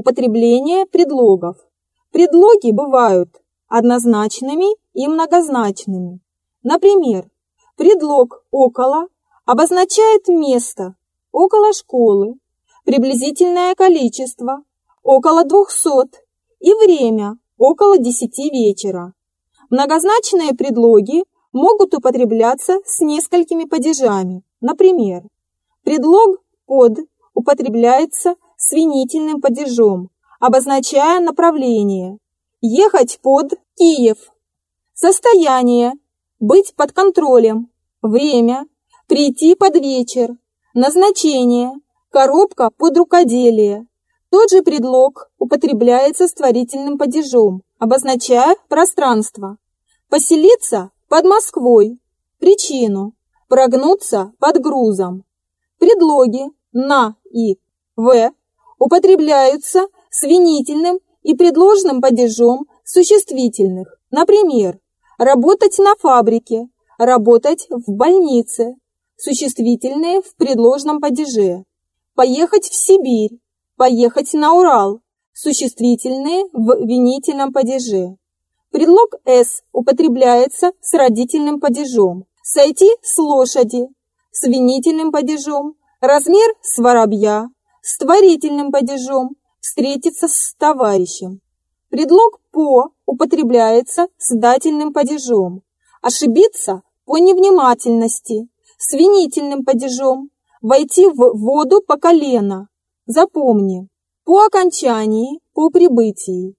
Употребление предлогов. Предлоги бывают однозначными и многозначными. Например, предлог «около» обозначает место около школы, приблизительное количество около 200 и время около 10 вечера. Многозначные предлоги могут употребляться с несколькими падежами. Например, предлог «под» употребляется с винительным падежом, обозначая направление. Ехать под Киев. Состояние. Быть под контролем. Время. Прийти под вечер. Назначение. Коробка под рукоделие. Тот же предлог употребляется с творительным падежом, обозначая пространство. Поселиться под Москвой. Причину. Прогнуться под грузом. Предлоги «на» и «в» употребляются с винительным и предложным падежом существительных. Например, работать на фабрике, работать в больнице. Существительные в предложном падеже. Поехать в Сибирь, поехать на Урал. Существительные в винительном падеже. Предлог «с» употребляется с родительным падежом. Сойти с лошади, с винительным падежом. Размер с воробья, с творительным падежом. Встретиться с товарищем. Предлог «по» употребляется с дательным падежом. Ошибиться по невнимательности, с винительным падежом. Войти в воду по колено. Запомни, по окончании, по прибытии.